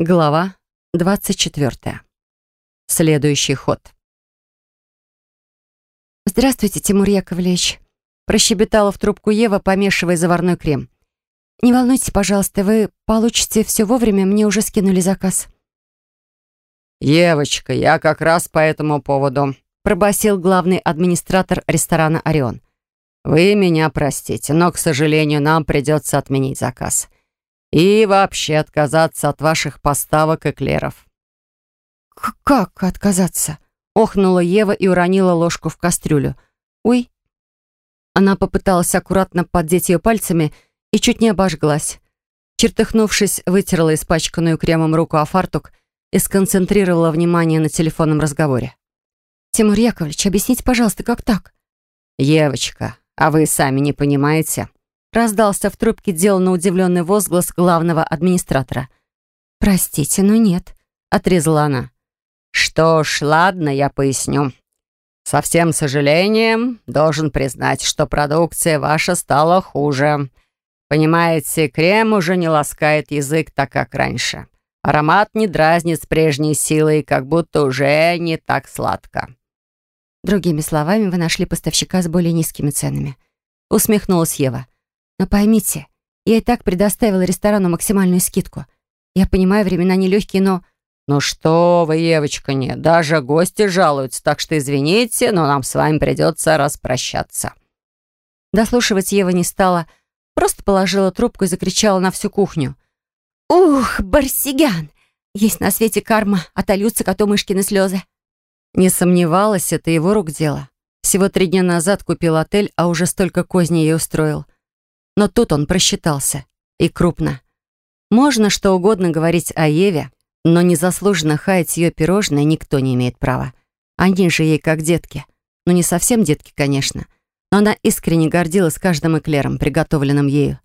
Глава 24. Следующий ход. «Здравствуйте, Тимур Яковлевич», — прощебетала в трубку Ева, помешивая заварной крем. «Не волнуйтесь, пожалуйста, вы получите все вовремя, мне уже скинули заказ». «Евочка, я как раз по этому поводу», — пробасил главный администратор ресторана «Орион». «Вы меня простите, но, к сожалению, нам придется отменить заказ и вообще отказаться от ваших поставок эклеров». «Как отказаться?» — охнула Ева и уронила ложку в кастрюлю. «Ой!» Она попыталась аккуратно поддеть ее пальцами и чуть не обожглась. Чертыхнувшись, вытерла испачканную кремом руку о фартук и сконцентрировала внимание на телефонном разговоре. «Тимур Яковлевич, объясните, пожалуйста, как так?» «Евочка, а вы сами не понимаете?» Раздался в трубке деланно удивленный возглас главного администратора. «Простите, но нет», — отрезала она. «Что ж, ладно, я поясню. Со всем сожалением должен признать, что продукция ваша стала хуже. Понимаете, крем уже не ласкает язык так, как раньше. Аромат не дразнит с прежней силой, как будто уже не так сладко». «Другими словами, вы нашли поставщика с более низкими ценами», — усмехнулась Ева. Но поймите, я и так предоставила ресторану максимальную скидку. Я понимаю, времена нелегкие, но... «Ну что вы, Евочка, нет, даже гости жалуются, так что извините, но нам с вами придется распрощаться». Дослушивать Ева не стала, просто положила трубку и закричала на всю кухню. «Ух, Барсигян! Есть на свете карма, отольются коту мышкины слезы». Не сомневалась, это его рук дело. Всего три дня назад купил отель, а уже столько козней ей устроил. Но тут он просчитался. И крупно. Можно что угодно говорить о Еве, но незаслуженно хаять ее пирожное никто не имеет права. Они же ей как детки. Ну, не совсем детки, конечно. Но она искренне гордилась каждым эклером, приготовленным ею.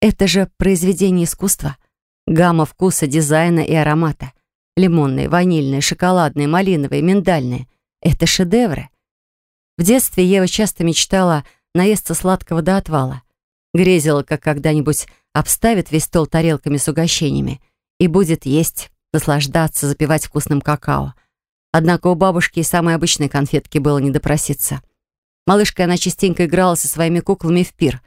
Это же произведение искусства. Гамма вкуса, дизайна и аромата. Лимонные, ванильные, шоколадные, малиновые, миндальные. Это шедевры. В детстве Ева часто мечтала наесться сладкого до отвала. Грезила, как когда-нибудь обставит весь стол тарелками с угощениями и будет есть, наслаждаться, запивать вкусным какао. Однако у бабушки и самой обычной конфетки было не допроситься. Малышкой она частенько играла со своими куклами в пир,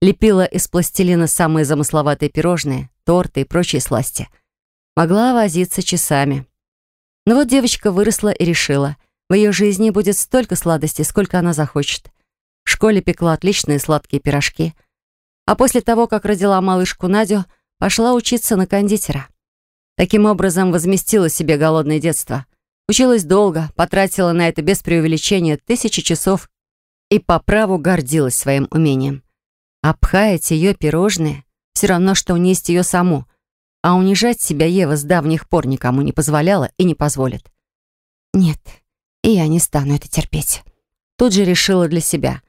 лепила из пластилина самые замысловатые пирожные, торты и прочие сласти. Могла возиться часами. Но вот девочка выросла и решила, в ее жизни будет столько сладостей, сколько она захочет. В школе пекла отличные сладкие пирожки, а после того, как родила малышку Надю, пошла учиться на кондитера. Таким образом, возместила себе голодное детство. Училась долго, потратила на это без преувеличения тысячи часов и по праву гордилась своим умением. Обхаять ее пирожные все равно, что унести ее саму, а унижать себя Ева с давних пор никому не позволяла и не позволит. Нет, и я не стану это терпеть. Тут же решила для себя.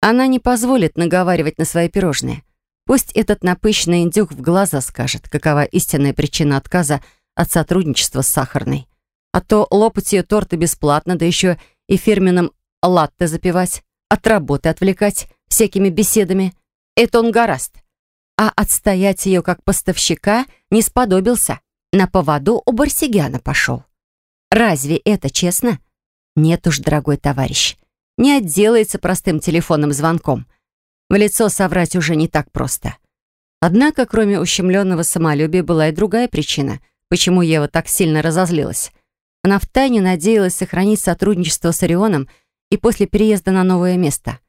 Она не позволит наговаривать на свои пирожные. Пусть этот напыщенный индюк в глаза скажет, какова истинная причина отказа от сотрудничества с сахарной. А то лопать ее торты бесплатно, да еще и фирменным латте запивать, от работы отвлекать всякими беседами. Это он гораст. А отстоять ее как поставщика не сподобился. На поводу у Барсигяна пошел. Разве это честно? Нет уж, дорогой товарищ не отделается простым телефонным звонком. В лицо соврать уже не так просто. Однако, кроме ущемленного самолюбия, была и другая причина, почему Ева так сильно разозлилась. Она втайне надеялась сохранить сотрудничество с Орионом и после переезда на новое место.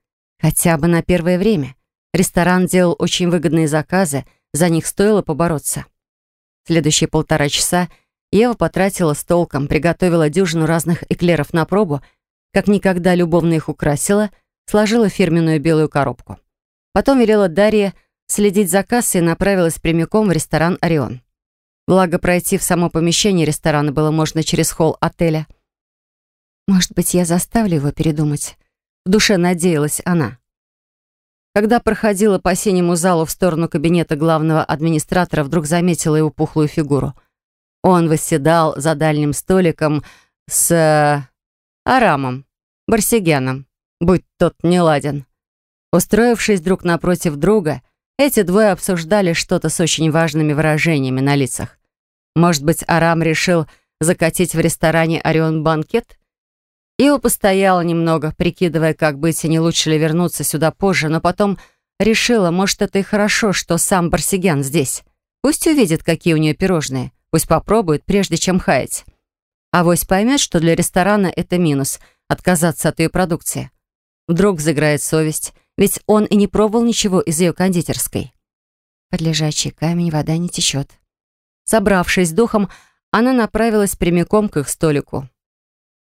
Хотя бы на первое время. Ресторан делал очень выгодные заказы, за них стоило побороться. Следующие полтора часа Ева потратила с толком, приготовила дюжину разных эклеров на пробу — как никогда любовно их украсила, сложила фирменную белую коробку. Потом велела Дарье следить за кассой и направилась прямиком в ресторан «Орион». Благо, пройти в само помещение ресторана было можно через холл отеля. «Может быть, я заставлю его передумать?» В душе надеялась она. Когда проходила по синему залу в сторону кабинета главного администратора, вдруг заметила его пухлую фигуру. Он восседал за дальним столиком с Арамом, Барсигяном, будь тот неладен. Устроившись друг напротив друга, эти двое обсуждали что-то с очень важными выражениями на лицах. Может быть, Арам решил закатить в ресторане «Орион» банкет? Ева постояла немного, прикидывая, как быть, и не лучше ли вернуться сюда позже, но потом решила, может, это и хорошо, что сам Барсигян здесь. Пусть увидит, какие у нее пирожные. Пусть попробует, прежде чем хаять. Авось поймет, что для ресторана это минус — отказаться от ее продукции. Вдруг заграет совесть, ведь он и не пробовал ничего из ее кондитерской. Под лежачий камень вода не течет. Собравшись духом, она направилась прямиком к их столику.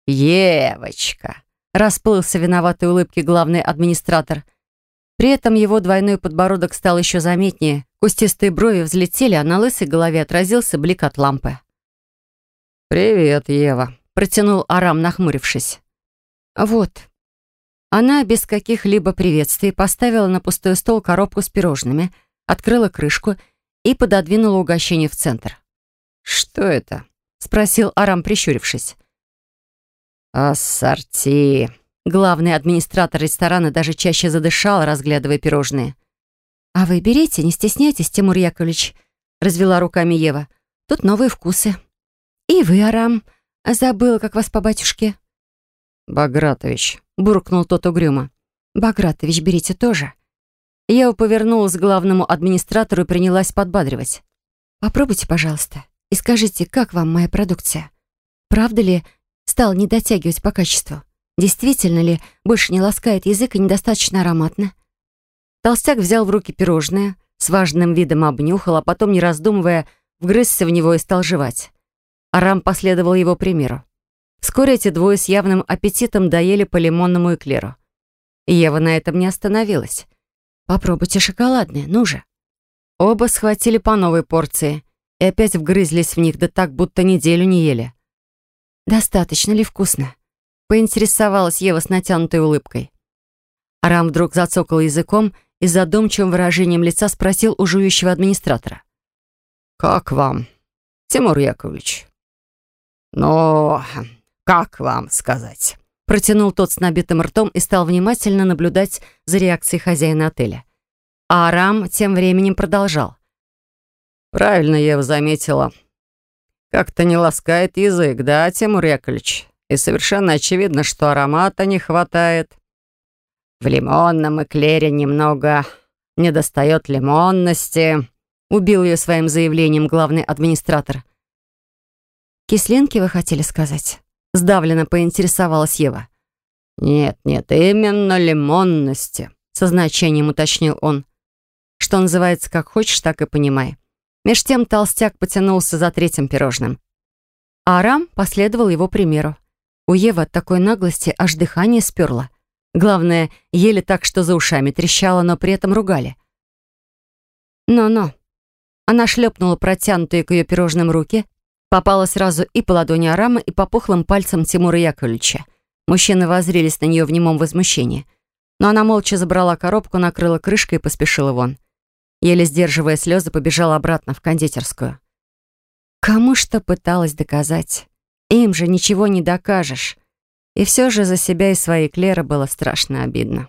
«Евочка!» — расплылся виноватой улыбки главный администратор. При этом его двойной подбородок стал еще заметнее, кустистые брови взлетели, а на лысой голове отразился блик от лампы. «Привет, Ева», — протянул Арам, нахмурившись. «Вот». Она без каких-либо приветствий поставила на пустой стол коробку с пирожными, открыла крышку и пододвинула угощение в центр. «Что это?» — спросил Арам, прищурившись. «Ассорти». Главный администратор ресторана даже чаще задышал, разглядывая пирожные. «А вы берите, не стесняйтесь, Тимур Яковлевич», — развела руками Ева. «Тут новые вкусы». «И вы, Арам. Забыла, как вас по батюшке». «Багратович», — буркнул тот угрюмо. «Багратович, берите тоже». Ева повернулась к главному администратору и принялась подбадривать. «Попробуйте, пожалуйста, и скажите, как вам моя продукция? Правда ли стал не дотягивать по качеству? Действительно ли больше не ласкает язык и недостаточно ароматно? Толстяк взял в руки пирожное, с важным видом обнюхал, а потом, не раздумывая, вгрызся в него и стал жевать. Арам последовал его примеру. Вскоре эти двое с явным аппетитом доели по лимонному эклеру. Ева на этом не остановилась. «Попробуйте шоколадное, ну же». Оба схватили по новой порции и опять вгрызлись в них, да так, будто неделю не ели. «Достаточно ли вкусно?» Поинтересовалась Ева с натянутой улыбкой. Арам вдруг зацокал языком и задумчивым выражением лица спросил у жующего администратора. «Как вам, Тимур Яковлевич?» «Ну, как вам сказать?» Протянул тот с набитым ртом и стал внимательно наблюдать за реакцией хозяина отеля. А Арам тем временем продолжал. «Правильно Ева заметила. Как-то не ласкает язык, да, Тимур Яковлевич? И совершенно очевидно, что аромата не хватает. В лимонном эклере немного недостает лимонности», убил ее своим заявлением главный администратор. «Кислинки вы хотели сказать?» Сдавленно поинтересовалась Ева. «Нет, нет, именно лимонности», со значением уточнил он. Что называется, как хочешь, так и понимай. Меж тем толстяк потянулся за третьим пирожным. А Арам последовал его примеру. У Евы от такой наглости аж дыхание сперло. Главное, ели так, что за ушами трещало, но при этом ругали. «Но-но». Она шлепнула протянутые к ее пирожным руки, попала сразу и по ладони Арама, и по пухлым пальцам Тимура Яковлевича. Мужчины воззрелись на нее в немом возмущении. Но она молча забрала коробку, накрыла крышкой и поспешила вон еле сдерживая слезы, побежала обратно в кондитерскую. Кому что пыталась доказать? Им же ничего не докажешь. И все же за себя и свои Клера было страшно обидно.